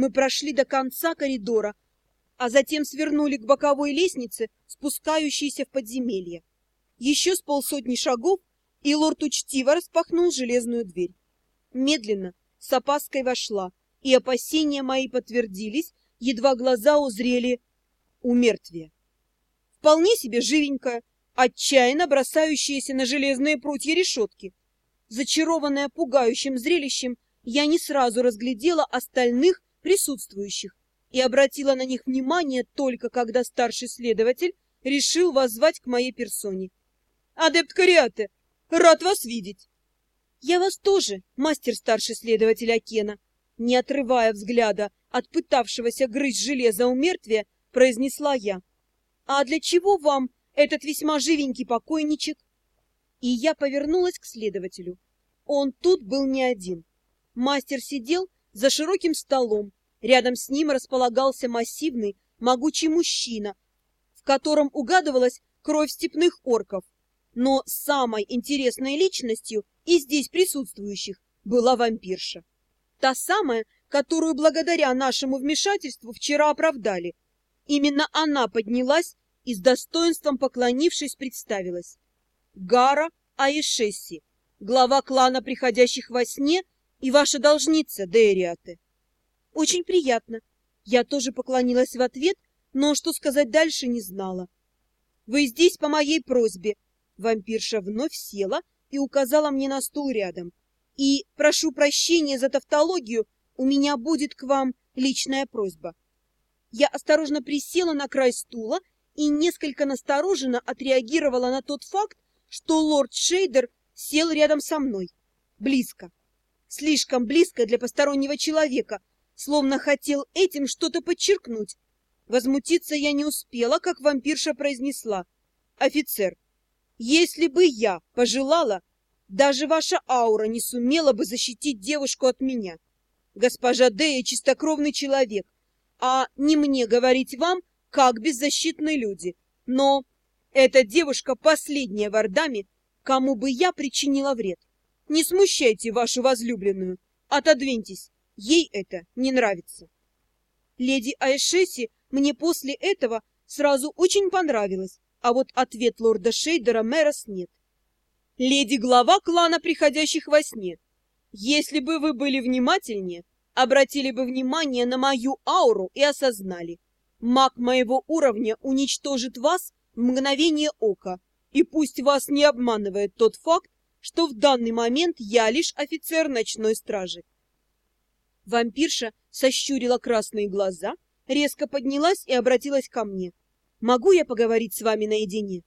Мы прошли до конца коридора, а затем свернули к боковой лестнице, спускающейся в подземелье. Еще с полсотни шагов, и лорд учтиво распахнул железную дверь. Медленно, с опаской вошла, и опасения мои подтвердились, едва глаза узрели умертвие. Вполне себе живенькая, отчаянно бросающаяся на железные прутья решетки. Зачарованная пугающим зрелищем, я не сразу разглядела остальных присутствующих и обратила на них внимание только когда старший следователь решил воззвать к моей персоне. «Адепт Кариате, рад вас видеть!» «Я вас тоже, мастер старший следователь Акена!» Не отрывая взгляда от пытавшегося грызть железо у мертвия, произнесла я. «А для чего вам этот весьма живенький покойничек?» И я повернулась к следователю. Он тут был не один. Мастер сидел за широким столом. Рядом с ним располагался массивный, могучий мужчина, в котором угадывалась кровь степных орков. Но самой интересной личностью из здесь присутствующих была вампирша. Та самая, которую благодаря нашему вмешательству вчера оправдали. Именно она поднялась и с достоинством поклонившись представилась. Гара Аишесси, глава клана приходящих во сне и ваша должница, Дейриате. Очень приятно. Я тоже поклонилась в ответ, но что сказать дальше не знала. Вы здесь по моей просьбе. Вампирша вновь села и указала мне на стул рядом. И прошу прощения за тавтологию, у меня будет к вам личная просьба. Я осторожно присела на край стула и несколько настороженно отреагировала на тот факт, что лорд Шейдер сел рядом со мной. Близко. Слишком близко для постороннего человека, словно хотел этим что-то подчеркнуть. Возмутиться я не успела, как вампирша произнесла. «Офицер, если бы я пожелала, даже ваша аура не сумела бы защитить девушку от меня. Госпожа Дея чистокровный человек, а не мне говорить вам, как беззащитные люди. Но эта девушка последняя в Ордаме, кому бы я причинила вред. Не смущайте вашу возлюбленную, отодвиньтесь, ей это не нравится. Леди Айшеси мне после этого сразу очень понравилась, а вот ответ лорда Шейдера Мэрос нет. Леди глава клана приходящих во сне, если бы вы были внимательнее, обратили бы внимание на мою ауру и осознали. Маг моего уровня уничтожит вас в мгновение ока, и пусть вас не обманывает тот факт, что в данный момент я лишь офицер ночной стражи. Вампирша сощурила красные глаза, резко поднялась и обратилась ко мне. «Могу я поговорить с вами наедине?»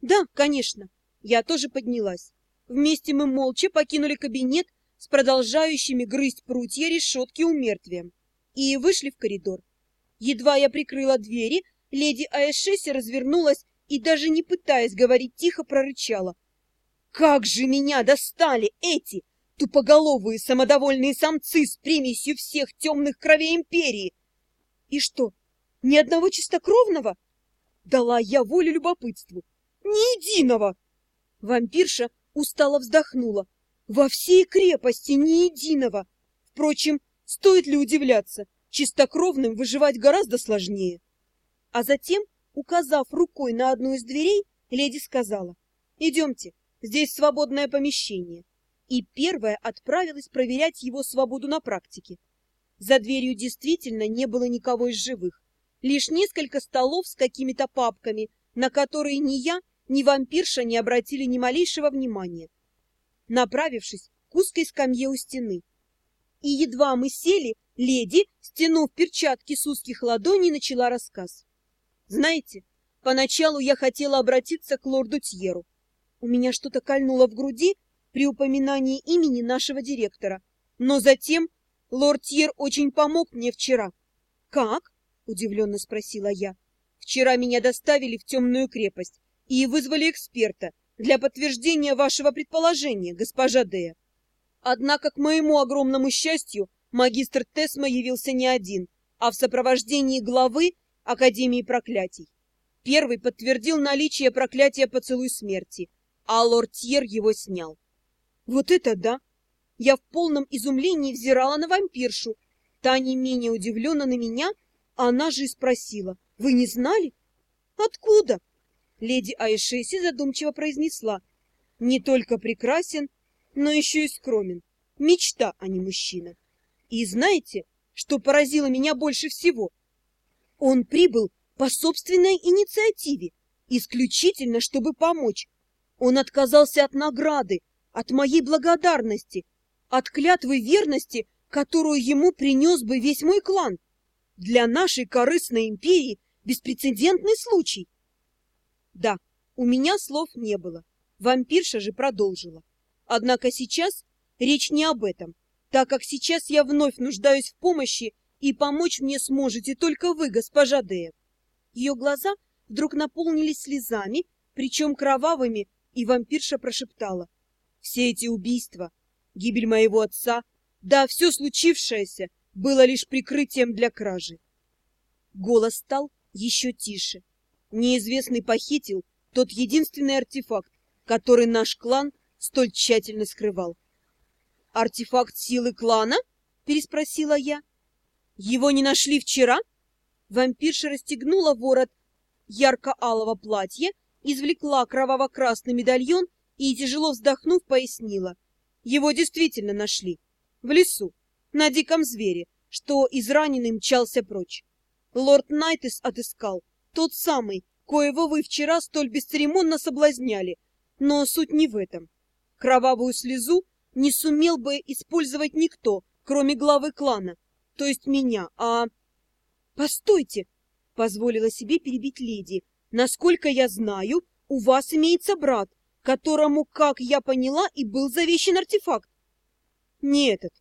«Да, конечно». Я тоже поднялась. Вместе мы молча покинули кабинет с продолжающими грызть прутья решетки у мертвия и вышли в коридор. Едва я прикрыла двери, леди Аэшеси развернулась и, даже не пытаясь говорить тихо, прорычала. «Как же меня достали эти тупоголовые самодовольные самцы с примесью всех темных кровей империи!» «И что, ни одного чистокровного?» Дала я волю любопытству. «Ни единого!» Вампирша устало вздохнула. Во всей крепости ни единого. Впрочем, стоит ли удивляться, чистокровным выживать гораздо сложнее. А затем, указав рукой на одну из дверей, леди сказала, «Идемте, здесь свободное помещение». И первая отправилась проверять его свободу на практике. За дверью действительно не было никого из живых. Лишь несколько столов с какими-то папками, на которые ни я, ни вампирша не обратили ни малейшего внимания направившись к узкой скамье у стены. И едва мы сели, леди, стянув перчатки с узких ладоней, начала рассказ. Знаете, поначалу я хотела обратиться к лорду Тьеру. У меня что-то кольнуло в груди при упоминании имени нашего директора. Но затем лорд Тьер очень помог мне вчера. «Как?» — удивленно спросила я. «Вчера меня доставили в темную крепость и вызвали эксперта, для подтверждения вашего предположения, госпожа Дея. Однако, к моему огромному счастью, магистр Тесма явился не один, а в сопровождении главы Академии проклятий. Первый подтвердил наличие проклятия поцелуй смерти, а лорд Тьер его снял. Вот это да! Я в полном изумлении взирала на вампиршу, Та не менее удивленно на меня, она же и спросила, «Вы не знали?» «Откуда?» Леди Айшеси задумчиво произнесла, «Не только прекрасен, но еще и скромен. Мечта, а не мужчина. И знаете, что поразило меня больше всего? Он прибыл по собственной инициативе, исключительно чтобы помочь. Он отказался от награды, от моей благодарности, от клятвы верности, которую ему принес бы весь мой клан. Для нашей корыстной империи беспрецедентный случай. Да, у меня слов не было. Вампирша же продолжила. Однако сейчас речь не об этом, так как сейчас я вновь нуждаюсь в помощи, и помочь мне сможете только вы, госпожа Дея. Ее глаза вдруг наполнились слезами, причем кровавыми, и вампирша прошептала. Все эти убийства, гибель моего отца, да, все случившееся было лишь прикрытием для кражи. Голос стал еще тише. Неизвестный похитил тот единственный артефакт, который наш клан столь тщательно скрывал. «Артефакт силы клана?» — переспросила я. «Его не нашли вчера?» Вампирша расстегнула ворот ярко-алого платья, извлекла кроваво-красный медальон и, тяжело вздохнув, пояснила. Его действительно нашли. В лесу, на диком звере, что израненный мчался прочь. Лорд Найтес отыскал, тот самый, коего вы вчера столь бесцеремонно соблазняли. Но суть не в этом. Кровавую слезу не сумел бы использовать никто, кроме главы клана, то есть меня, а... Постойте, позволила себе перебить леди. Насколько я знаю, у вас имеется брат, которому, как я поняла, и был завещен артефакт. Не этот,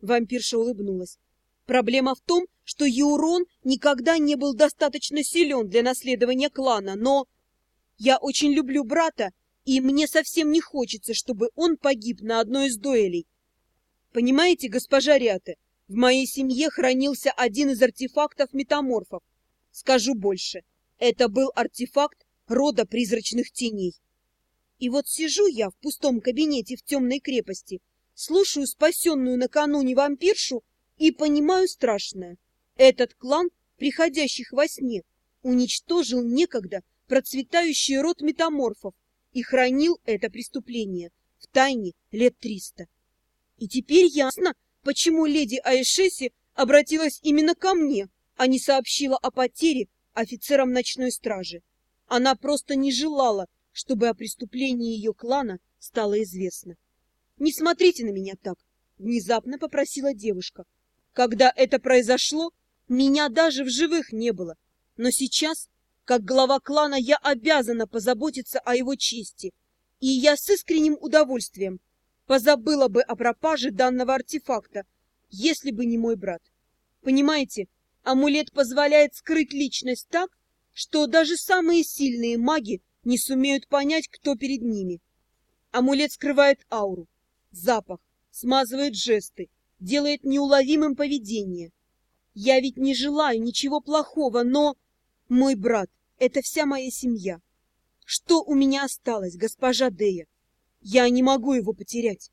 вампирша улыбнулась. Проблема в том, что Юрон никогда не был достаточно силен для наследования клана, но... Я очень люблю брата и мне совсем не хочется, чтобы он погиб на одной из дуэлей. Понимаете, госпожа Рята, в моей семье хранился один из артефактов метаморфов. Скажу больше, это был артефакт рода призрачных теней. И вот сижу я в пустом кабинете в темной крепости, слушаю спасенную накануне вампиршу и понимаю страшное. Этот клан, приходящих во сне, уничтожил некогда процветающий род метаморфов, и хранил это преступление в тайне лет триста. И теперь ясно, почему леди Айшеси обратилась именно ко мне, а не сообщила о потере офицерам ночной стражи. Она просто не желала, чтобы о преступлении ее клана стало известно. «Не смотрите на меня так!» — внезапно попросила девушка. «Когда это произошло, меня даже в живых не было, но сейчас как глава клана я обязана позаботиться о его чести, и я с искренним удовольствием позабыла бы о пропаже данного артефакта, если бы не мой брат. Понимаете, амулет позволяет скрыть личность так, что даже самые сильные маги не сумеют понять, кто перед ними. Амулет скрывает ауру, запах, смазывает жесты, делает неуловимым поведение. Я ведь не желаю ничего плохого, но... Мой брат — это вся моя семья. Что у меня осталось, госпожа Дея? Я не могу его потерять.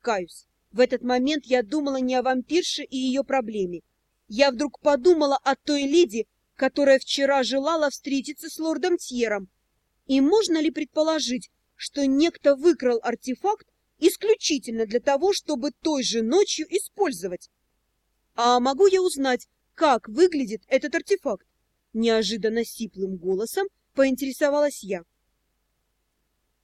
Каюсь. В этот момент я думала не о вампирше и ее проблеме. Я вдруг подумала о той леди, которая вчера желала встретиться с лордом Тьером. И можно ли предположить, что некто выкрал артефакт исключительно для того, чтобы той же ночью использовать? А могу я узнать, как выглядит этот артефакт? Неожиданно сиплым голосом поинтересовалась я.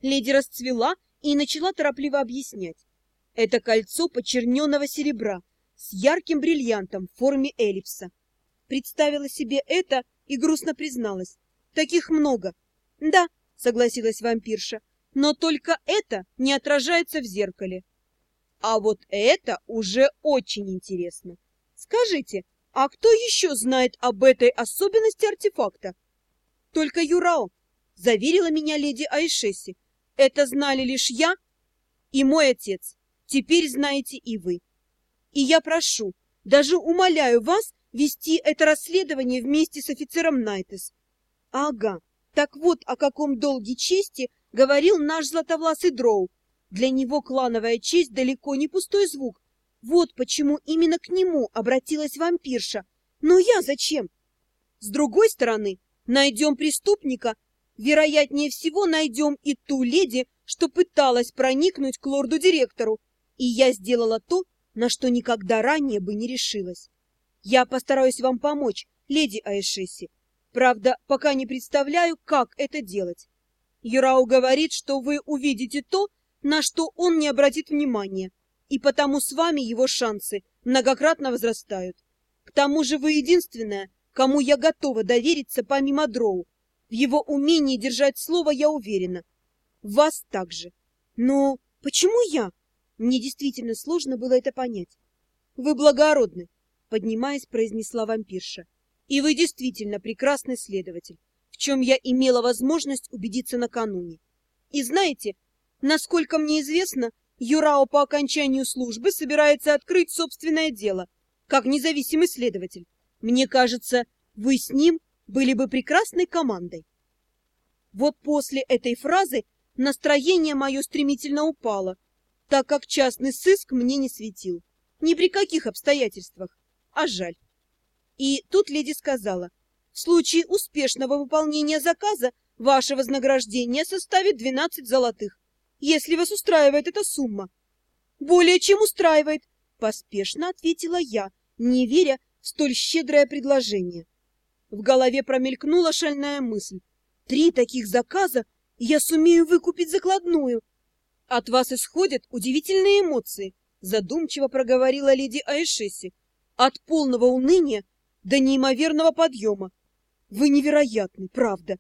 Леди расцвела и начала торопливо объяснять. Это кольцо почерненного серебра с ярким бриллиантом в форме эллипса. Представила себе это и грустно призналась. Таких много. Да, согласилась вампирша, но только это не отражается в зеркале. А вот это уже очень интересно. Скажите, а кто еще знает об этой особенности артефакта? Только Юрао, заверила меня леди Айшеси. Это знали лишь я и мой отец. Теперь знаете и вы. И я прошу, даже умоляю вас вести это расследование вместе с офицером Найтес. Ага, так вот о каком долге чести говорил наш златовласый дроу. Для него клановая честь далеко не пустой звук. Вот почему именно к нему обратилась вампирша. Но я зачем? С другой стороны, найдем преступника, вероятнее всего найдем и ту леди, что пыталась проникнуть к лорду-директору, и я сделала то, на что никогда ранее бы не решилась. Я постараюсь вам помочь, леди Айшеси. Правда, пока не представляю, как это делать. Юрау говорит, что вы увидите то, на что он не обратит внимания, и потому с вами его шансы многократно возрастают. К тому же вы единственная, кому я готова довериться помимо Дроу. В его умении держать слово я уверена. Вас также. Но почему я? Мне действительно сложно было это понять. Вы благородны, поднимаясь, произнесла вампирша. И вы действительно прекрасный следователь, в чем я имела возможность убедиться накануне. И знаете, насколько мне известно, Юрао по окончанию службы собирается открыть собственное дело, как независимый следователь. Мне кажется, вы с ним были бы прекрасной командой. Вот после этой фразы настроение мое стремительно упало, так как частный сыск мне не светил. Ни при каких обстоятельствах. А жаль. И тут леди сказала, в случае успешного выполнения заказа ваше вознаграждение составит 12 золотых, если вас устраивает эта сумма. Более чем устраивает, поспешно ответила я, не веря в столь щедрое предложение. В голове промелькнула шальная мысль. Три таких заказа, я сумею выкупить закладную. От вас исходят удивительные эмоции, задумчиво проговорила леди Айшеси. От полного уныния до неимоверного подъема. Вы невероятны, правда.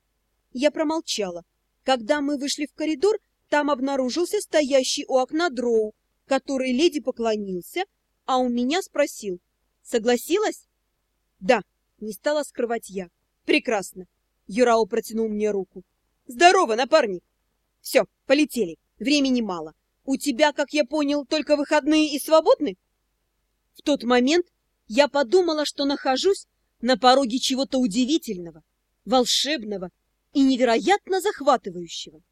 Я промолчала. Когда мы вышли в коридор, там обнаружился стоящий у окна дроу, который леди поклонился, а у меня спросил. Согласилась? Да, не стала скрывать я. Прекрасно. Юрао протянул мне руку. Здорово, напарник. Все, полетели. Времени мало. У тебя, как я понял, только выходные и свободны? В тот момент я подумала, что нахожусь на пороге чего-то удивительного, волшебного и невероятно захватывающего.